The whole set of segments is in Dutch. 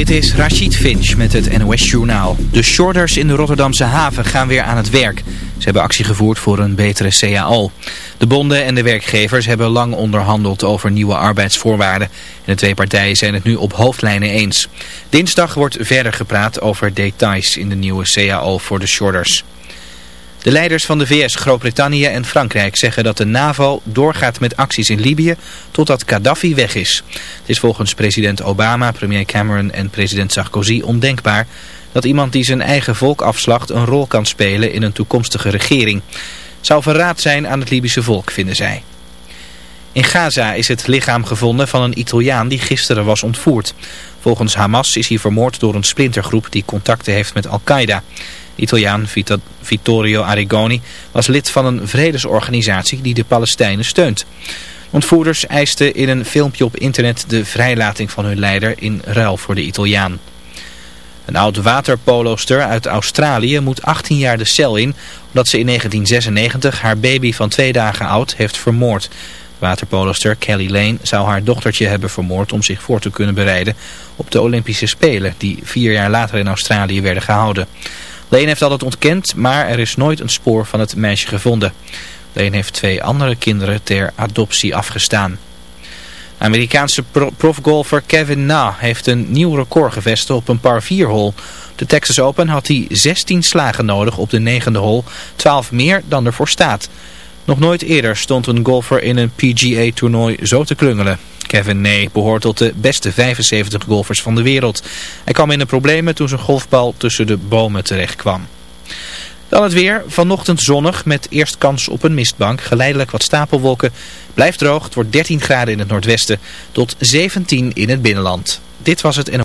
Dit is Rachid Finch met het NOS Journaal. De shorters in de Rotterdamse haven gaan weer aan het werk. Ze hebben actie gevoerd voor een betere CAO. De bonden en de werkgevers hebben lang onderhandeld over nieuwe arbeidsvoorwaarden. En de twee partijen zijn het nu op hoofdlijnen eens. Dinsdag wordt verder gepraat over details in de nieuwe CAO voor de shorters. De leiders van de VS, Groot-Brittannië en Frankrijk zeggen dat de NAVO doorgaat met acties in Libië totdat Gaddafi weg is. Het is volgens president Obama, premier Cameron en president Sarkozy ondenkbaar dat iemand die zijn eigen volk afslacht een rol kan spelen in een toekomstige regering. Het zou verraad zijn aan het Libische volk, vinden zij. In Gaza is het lichaam gevonden van een Italiaan die gisteren was ontvoerd. Volgens Hamas is hij vermoord door een splintergroep die contacten heeft met Al-Qaeda. Italiaan Vittorio Arrigoni was lid van een vredesorganisatie die de Palestijnen steunt. Ontvoerders eisten in een filmpje op internet de vrijlating van hun leider in ruil voor de Italiaan. Een oud waterpoloster uit Australië moet 18 jaar de cel in omdat ze in 1996 haar baby van twee dagen oud heeft vermoord. Waterpoloster Kelly Lane zou haar dochtertje hebben vermoord om zich voor te kunnen bereiden op de Olympische Spelen die vier jaar later in Australië werden gehouden. Leen heeft altijd ontkend, maar er is nooit een spoor van het meisje gevonden. Leen heeft twee andere kinderen ter adoptie afgestaan. Amerikaanse profgolfer Kevin Na heeft een nieuw record gevestigd op een par 4 hole. De Texas Open had hij 16 slagen nodig op de negende hole, 12 meer dan ervoor staat. Nog nooit eerder stond een golfer in een PGA-toernooi zo te klungelen. Kevin Nee behoort tot de beste 75 golfers van de wereld. Hij kwam in de problemen toen zijn golfbal tussen de bomen terecht kwam. Dan het weer. Vanochtend zonnig met eerst kans op een mistbank. Geleidelijk wat stapelwolken. Blijft droog. Het wordt 13 graden in het noordwesten tot 17 in het binnenland. Dit was het en...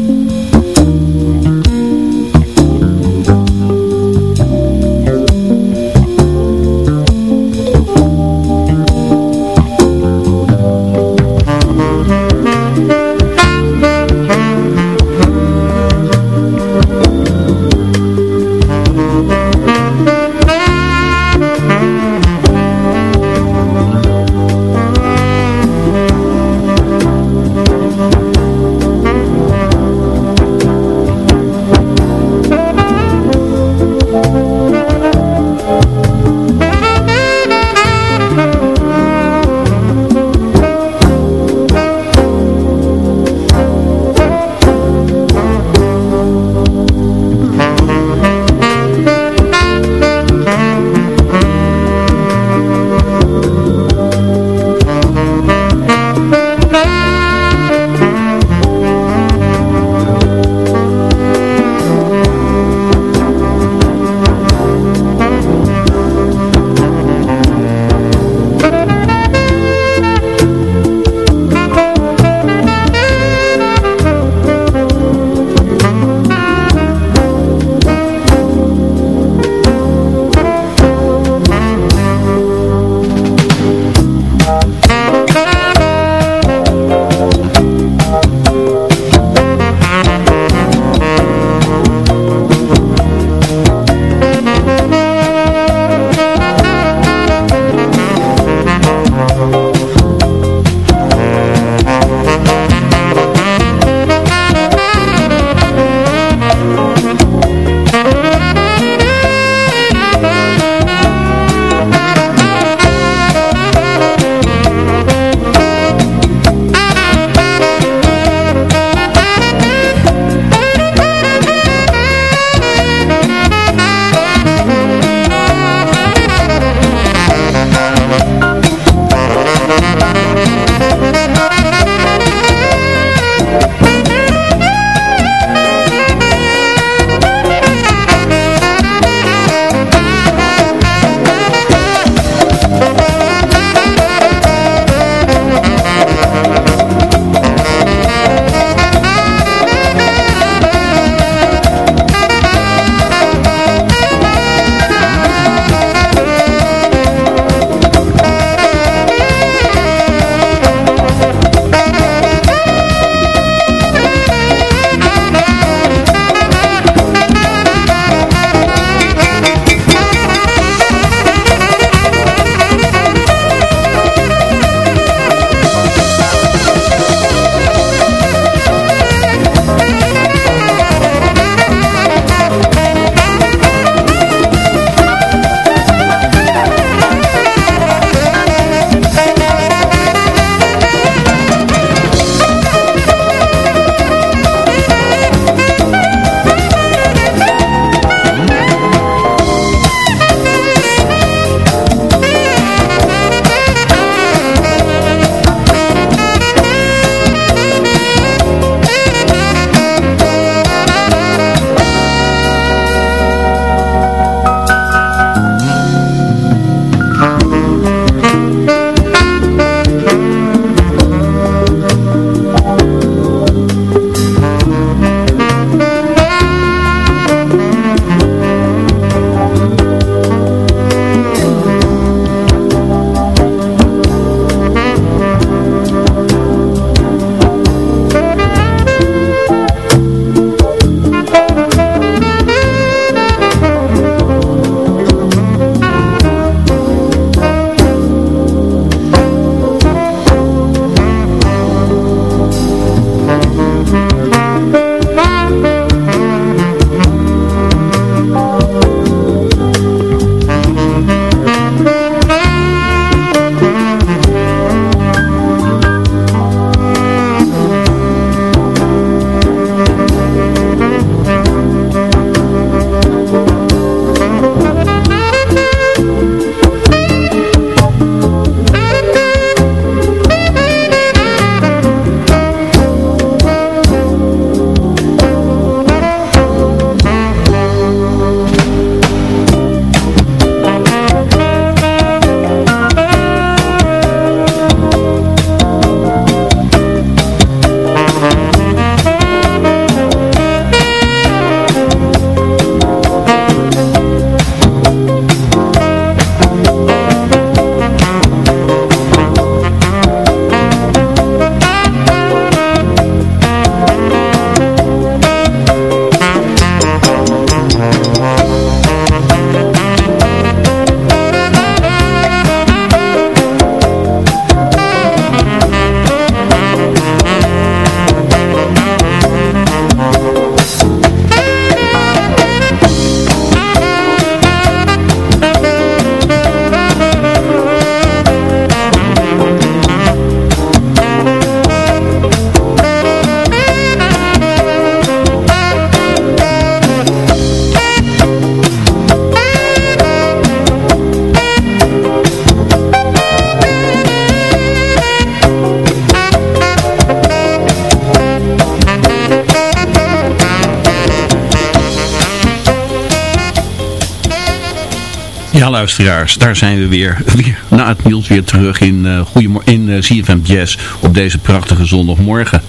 Daar zijn we weer, weer na het nieuws weer terug in, uh, in uh, CFM Jazz op deze prachtige zondagmorgen.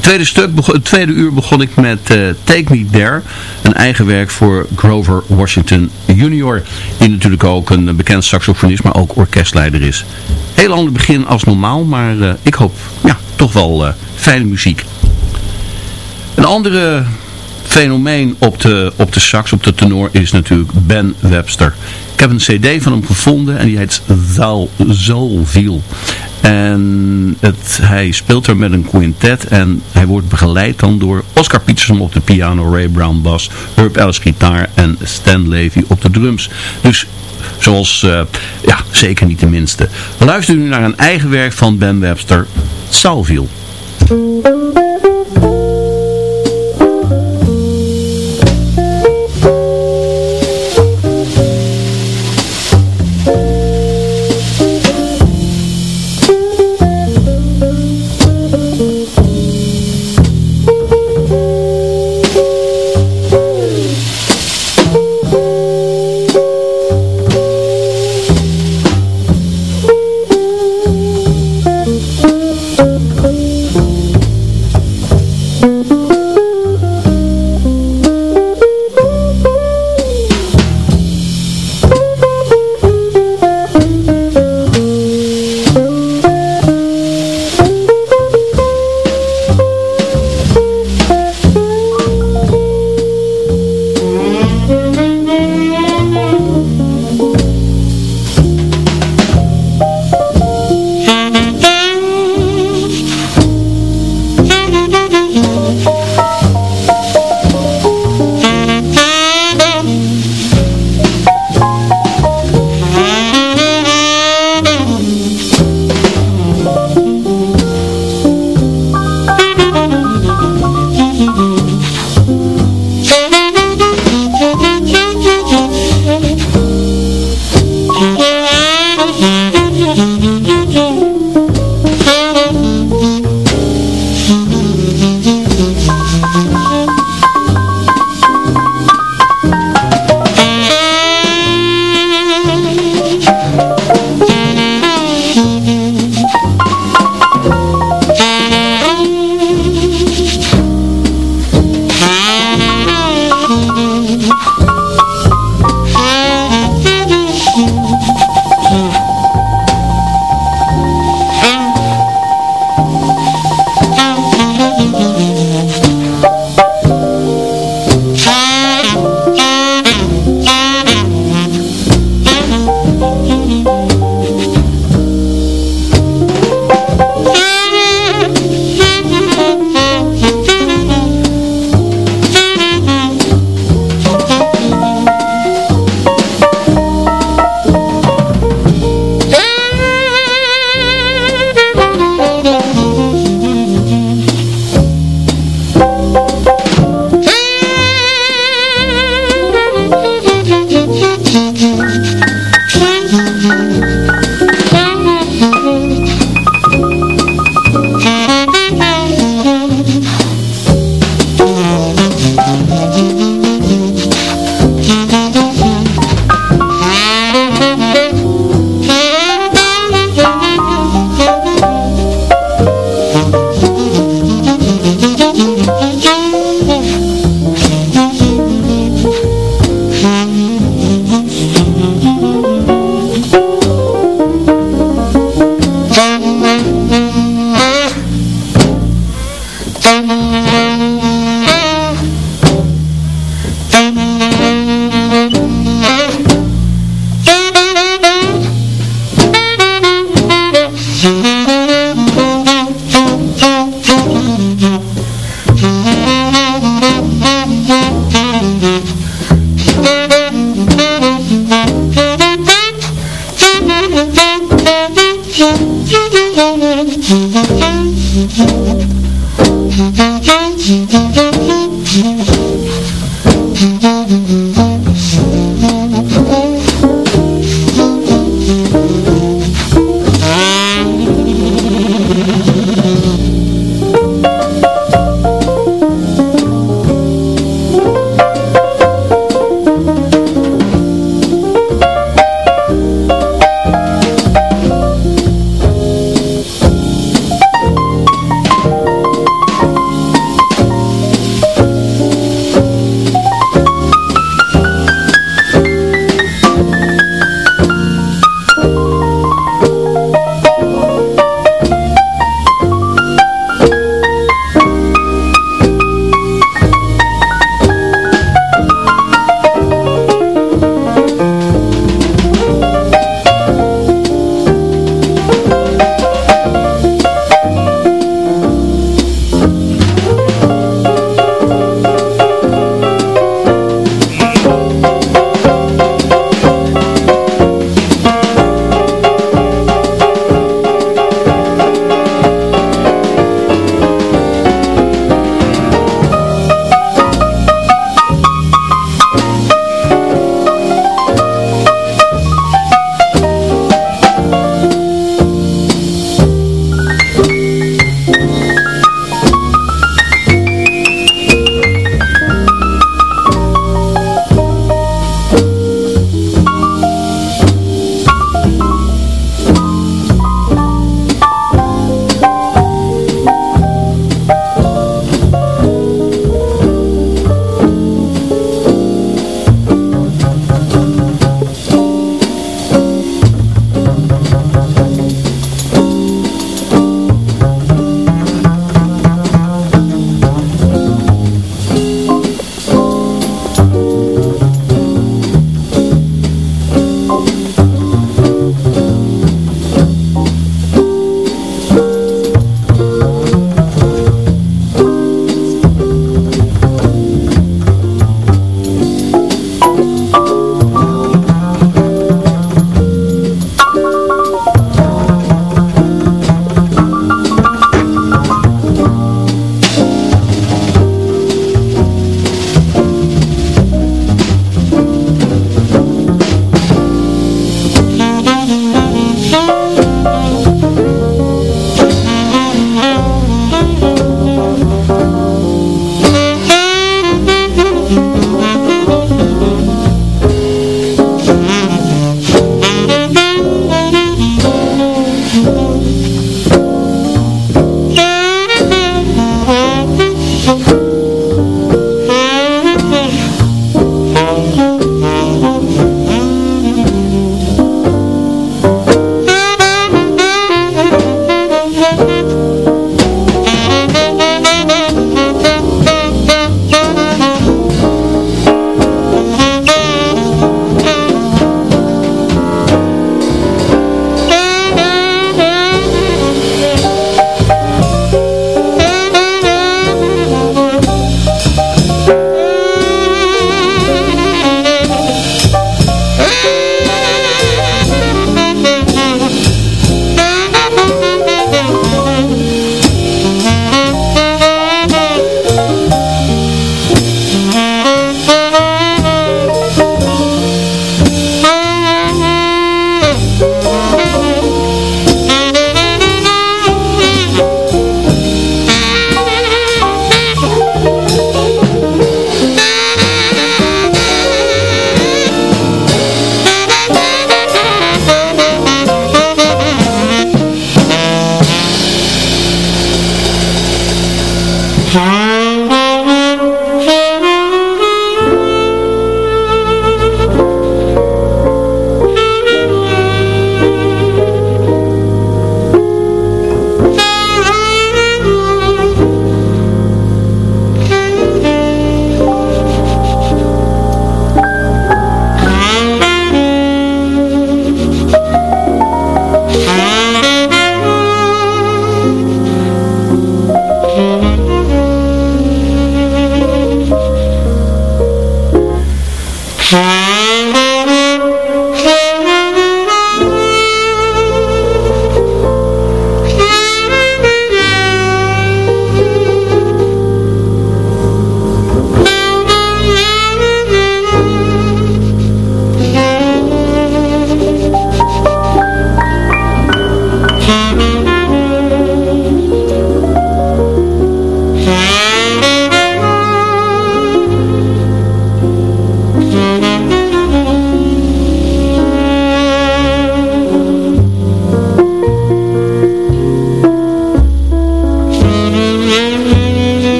Tweede, stuk, het tweede uur begon ik met uh, Take Me There, een eigen werk voor Grover Washington Jr. Die natuurlijk ook een bekend saxofonist, maar ook orkestleider is. Heel ander begin als normaal, maar ik hoop ja, toch wel fijne muziek. Een andere fenomeen op de, op de sax, op de tenor, is natuurlijk Ben Webster. Ik heb een cd van hem gevonden en die heet Zalville. En het, hij speelt er met een quintet en hij wordt begeleid dan door Oscar Peterson op de piano, Ray Brown bas, Herb Ellis gitaar en Stan Levy op de drums. Dus zoals, uh, ja, zeker niet de minste. We luisteren nu naar een eigen werk van Ben Webster, Salville.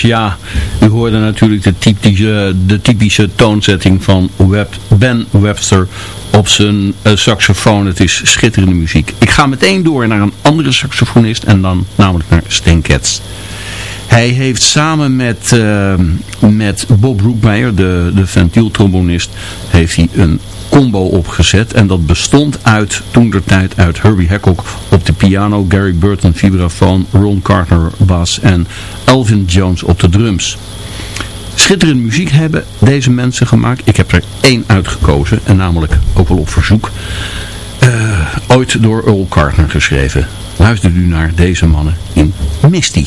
Ja. U hoorde natuurlijk de typische, de typische toonzetting van Web, Ben Webster op zijn uh, saxofoon. Het is schitterende muziek. Ik ga meteen door naar een andere saxofonist en dan namelijk naar Stan Getz. Hij heeft samen met, uh, met Bob Broekmeijer, de, de ventieltrombonist, heeft hij een combo opgezet. En dat bestond uit, toen der tijd, uit Herbie Hancock op de piano, Gary Burton vibrafoon, Ron Carter bas en Elvin Jones op de drums. Schitterende muziek hebben deze mensen gemaakt. Ik heb er één uitgekozen en namelijk ook wel op verzoek. Uh, ooit door Earl Carter geschreven. Luistert u naar deze mannen in Misty.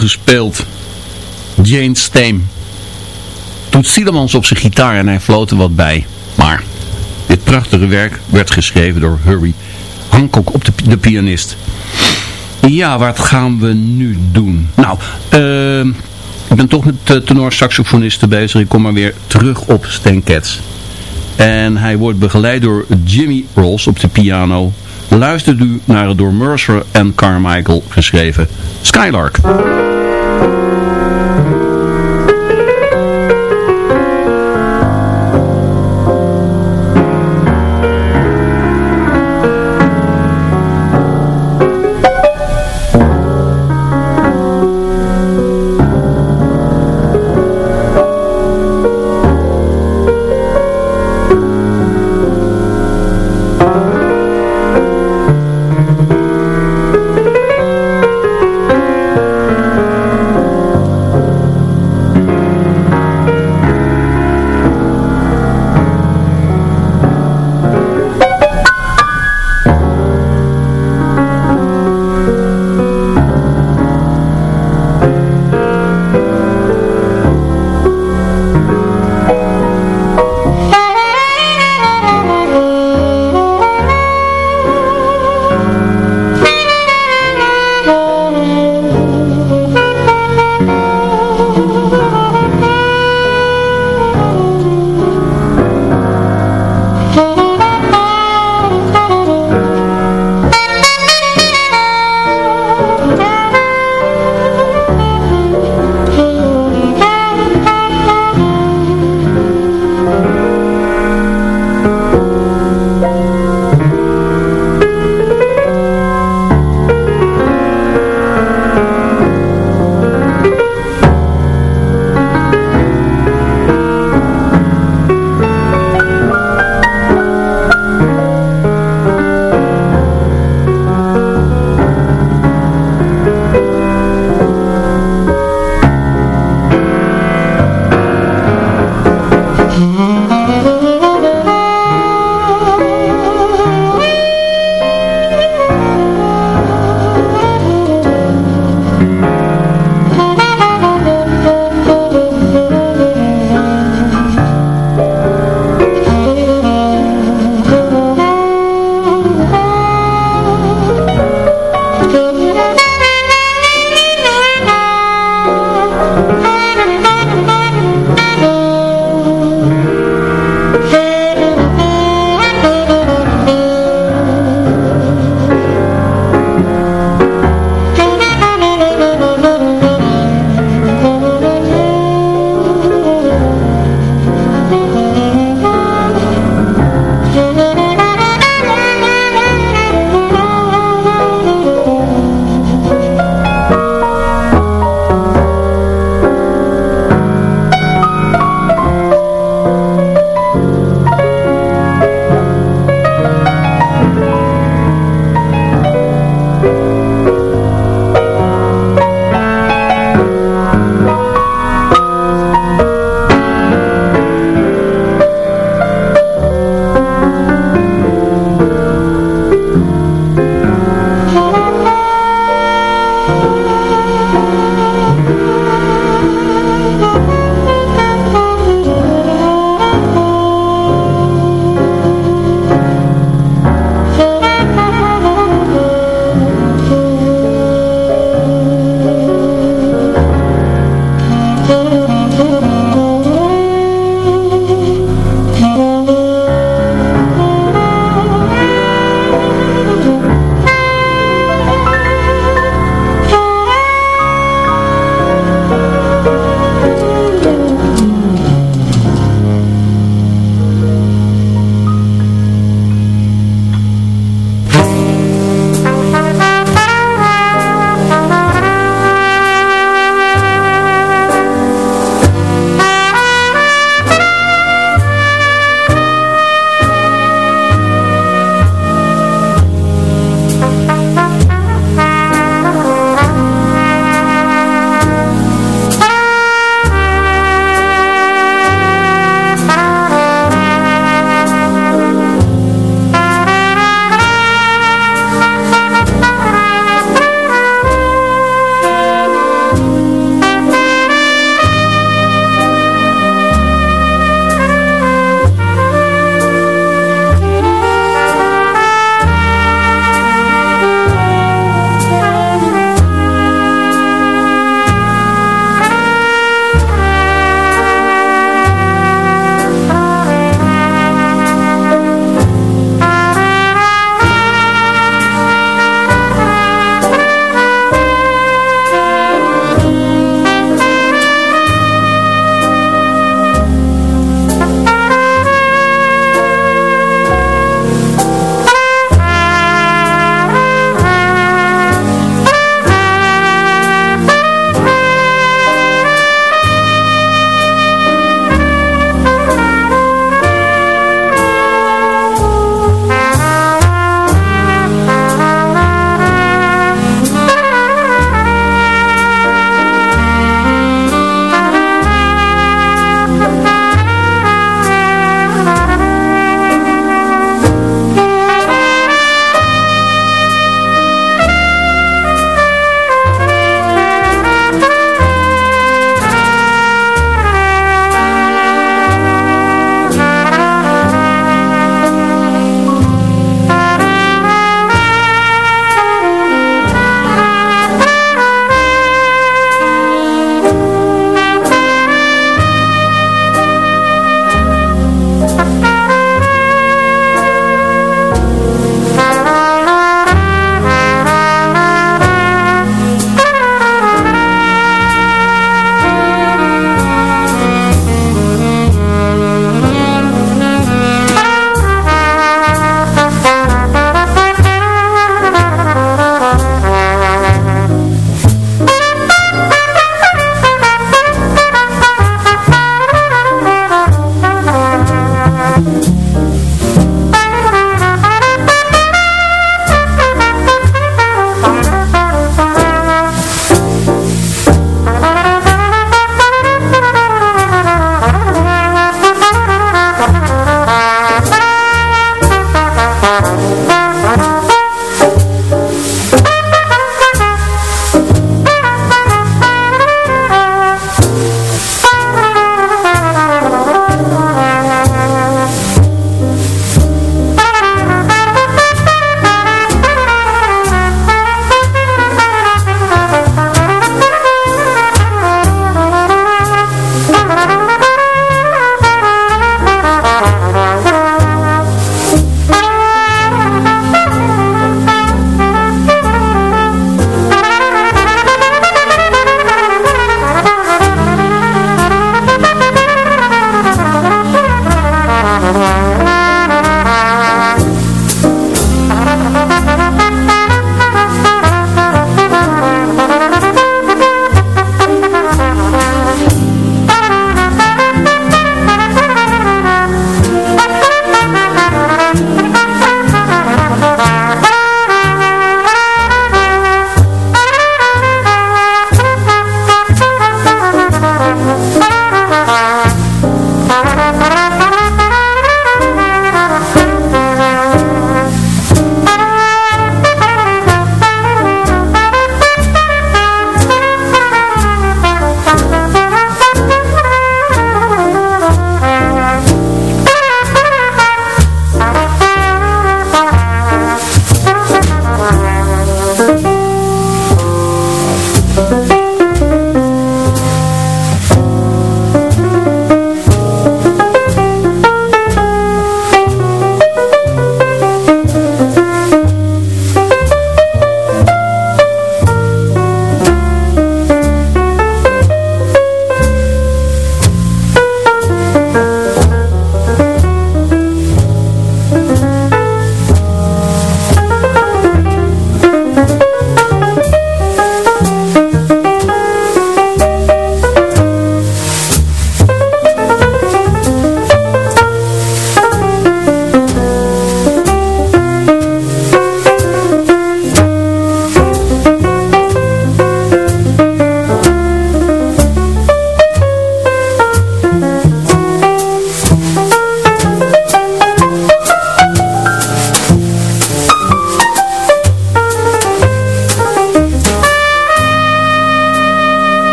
Gespeeld. Jane Steen. Toet Sielemans op zijn gitaar en hij floot er wat bij. Maar dit prachtige werk werd geschreven door Hurry Hancock op de, de pianist. Ja, wat gaan we nu doen? Nou, uh, ik ben toch met de tenorsaxofonisten bezig. Ik kom maar weer terug op Stan Cats. En hij wordt begeleid door Jimmy Rolls op de piano. Luistert u naar het door Mercer en Carmichael geschreven Skylark. Bye.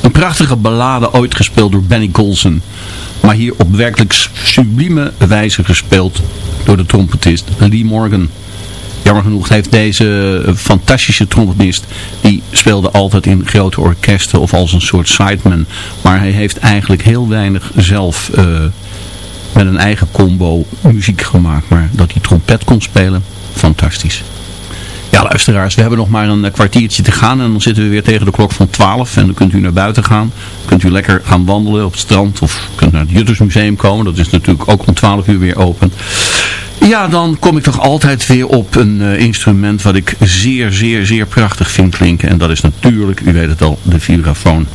Een prachtige ballade ooit gespeeld door Benny Golson. Maar hier op werkelijk sublieme wijze gespeeld door de trompetist Lee Morgan. Jammer genoeg heeft deze fantastische trompetist, die speelde altijd in grote orkesten of als een soort sideman. Maar hij heeft eigenlijk heel weinig zelf uh, met een eigen combo muziek gemaakt. Maar dat hij trompet kon spelen, fantastisch. Ja, luisteraars, we hebben nog maar een kwartiertje te gaan en dan zitten we weer tegen de klok van 12 en dan kunt u naar buiten gaan. Kunt u lekker gaan wandelen op het strand of kunt naar het Juttersmuseum komen. Dat is natuurlijk ook om 12 uur weer open. Ja, dan kom ik toch altijd weer op een uh, instrument wat ik zeer, zeer, zeer prachtig vind klinken. En dat is natuurlijk, u weet het al, de vibrafoon.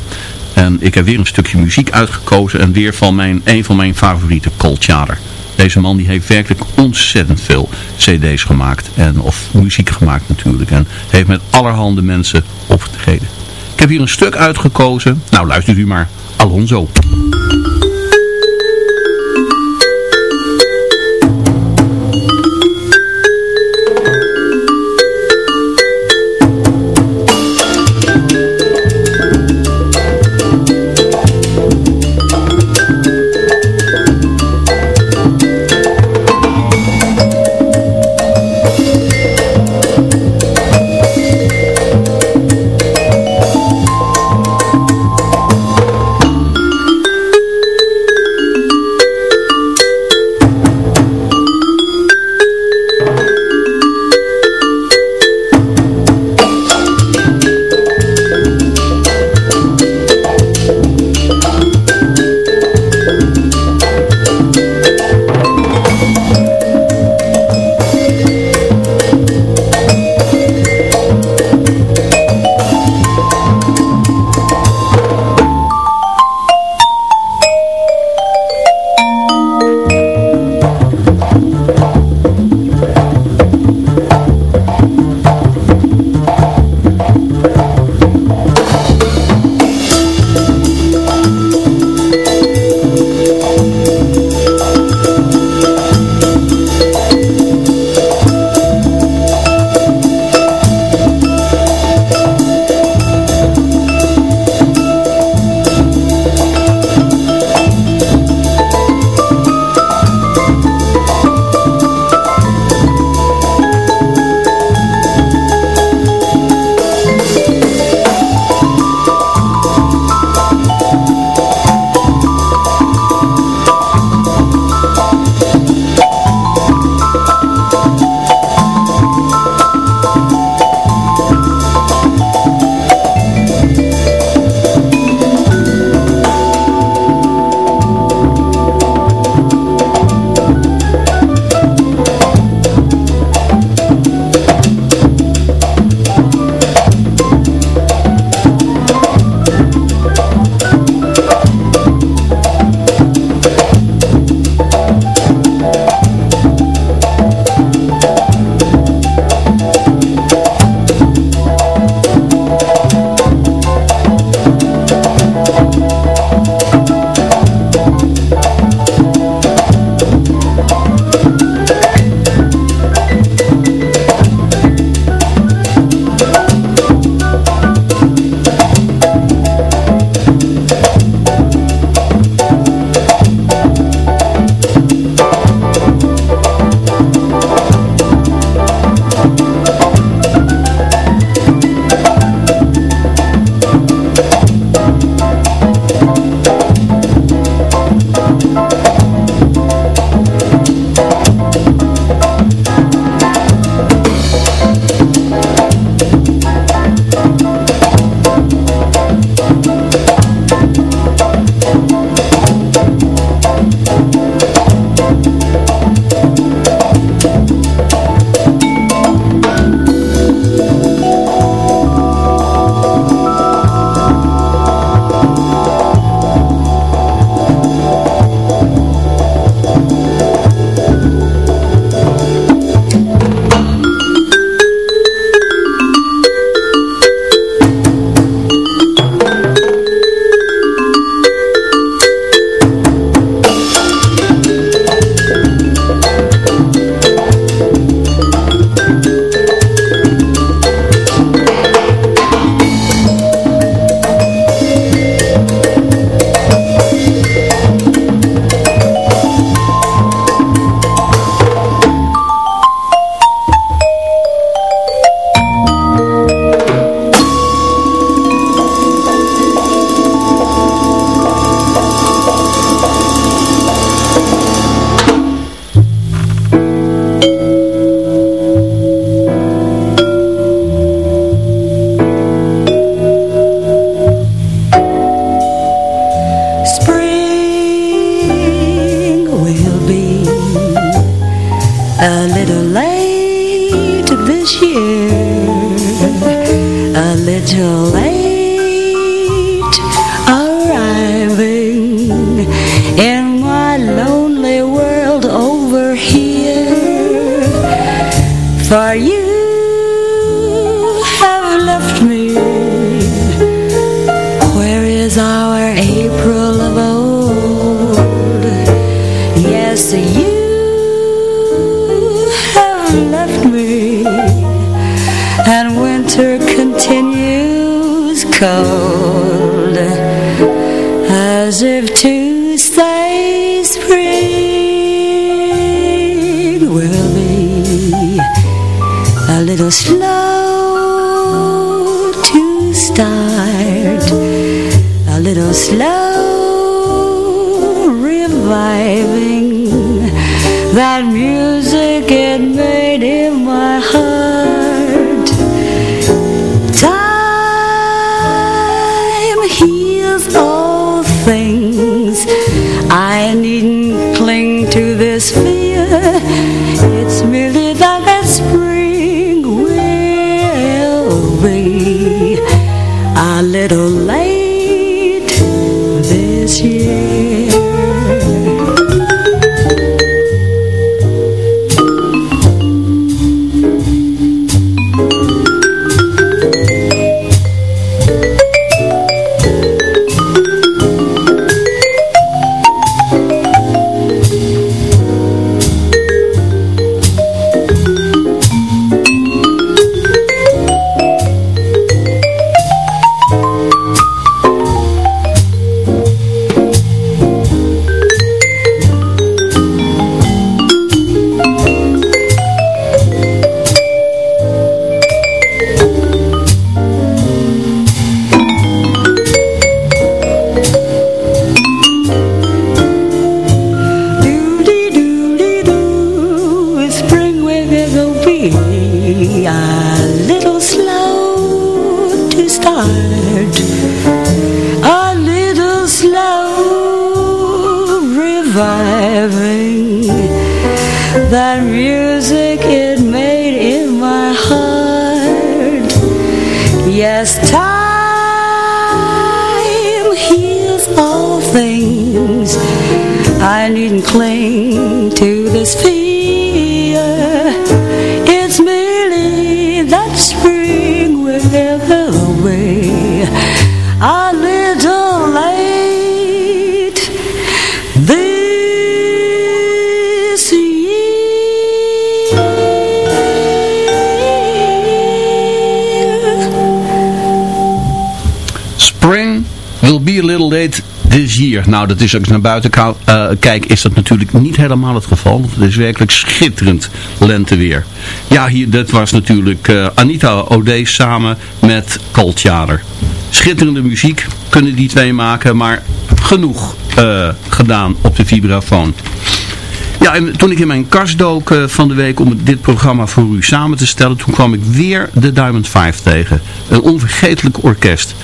En ik heb weer een stukje muziek uitgekozen en weer van mijn, een van mijn favoriete Colt Chader. Deze man die heeft werkelijk ontzettend veel cd's gemaakt. En, of muziek gemaakt natuurlijk. En heeft met allerhande mensen opgetreden. Ik heb hier een stuk uitgekozen. Nou luistert u maar. Alonso. If to say spring will be A little slow to start A little slow reviving that music Cling to this fear. It's merely that spring will away A little late this year. Spring will be a little late Nou, dat is als ik naar buiten eh, kijk, is dat natuurlijk niet helemaal het geval. Want het is werkelijk schitterend lenteweer. Ja, hier, dat was natuurlijk eh, Anita O'Day samen met Kaltjader. Schitterende muziek kunnen die twee maken, maar genoeg eh, gedaan op de vibrafoon. Ja, en toen ik in mijn kast dook van de week om dit programma voor u samen te stellen, toen kwam ik weer de Diamond 5 tegen. Een onvergetelijk orkest.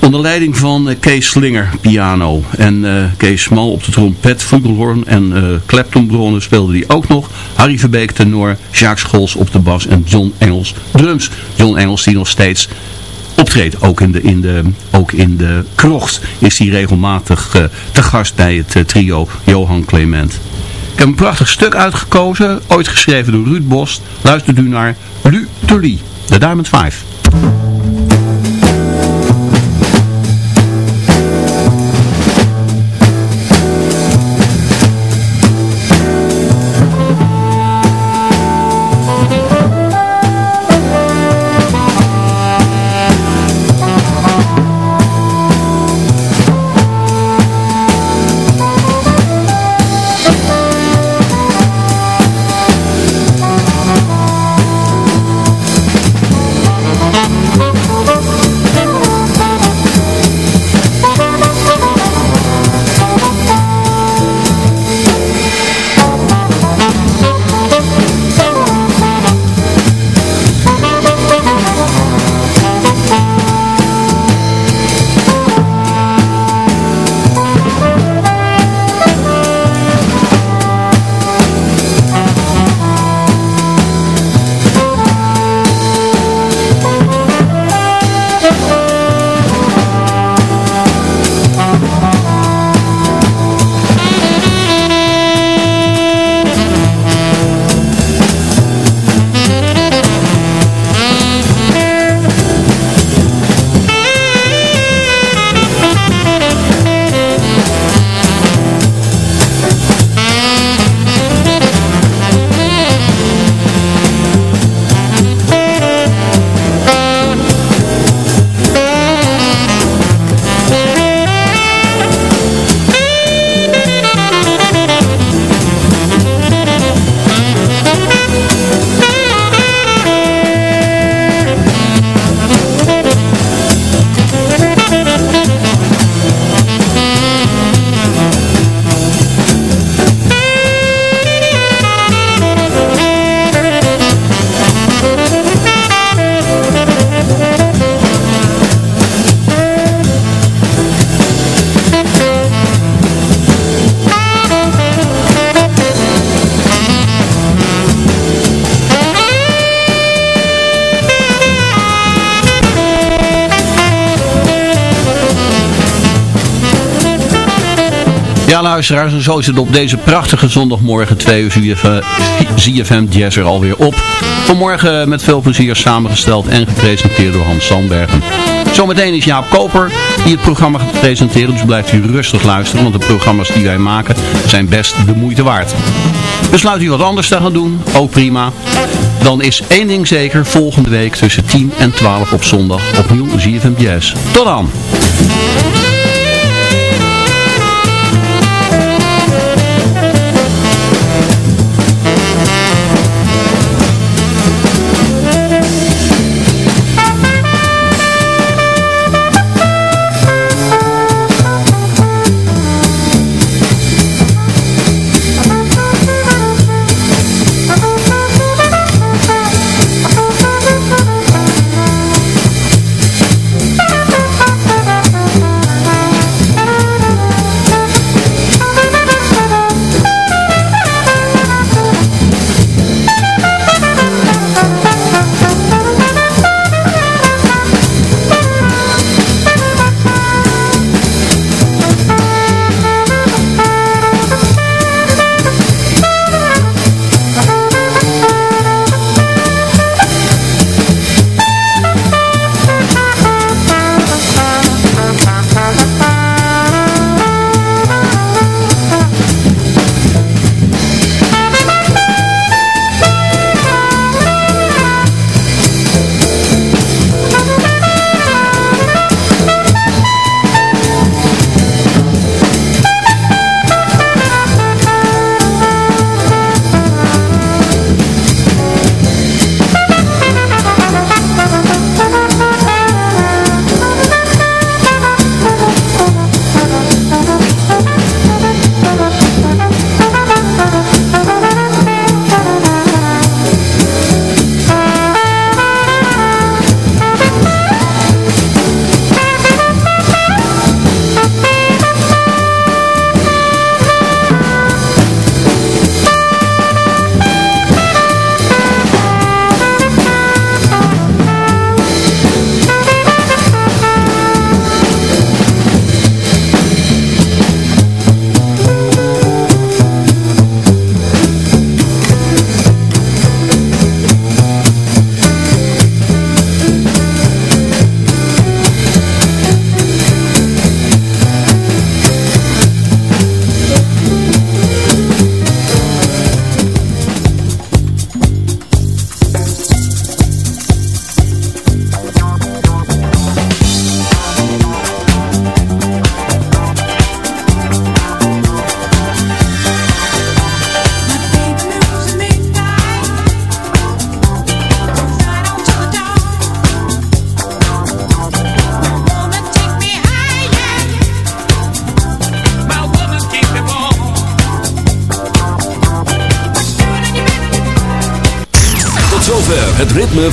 Onder leiding van eh, Kees Slinger, piano. En eh, Kees Smal op de trompet, flugelhorn en uh, speelde hij ook nog. Harry Verbeek tenor, Jacques Scholz op de bas en John Engels drums. John Engels die nog steeds optreedt. Ook in de, in de, ook in de krocht is hij regelmatig te gast bij het trio Johan Clement. Ik heb een prachtig stuk uitgekozen, ooit geschreven door Ruud Bos. Luistert u naar Lu Tully, de Diamond 5. Ja luisteraars, en zo is het op deze prachtige zondagmorgen 2 uur ZFM Jazz er alweer op. Vanmorgen met veel plezier samengesteld en gepresenteerd door Hans Sandbergen. Zometeen is Jaap Koper die het programma gaat presenteren, dus blijft u rustig luisteren, want de programma's die wij maken zijn best de moeite waard. Besluit u wat anders te gaan doen, ook prima. Dan is één ding zeker, volgende week tussen 10 en 12 op zondag opnieuw ZFM Jazz. Tot dan!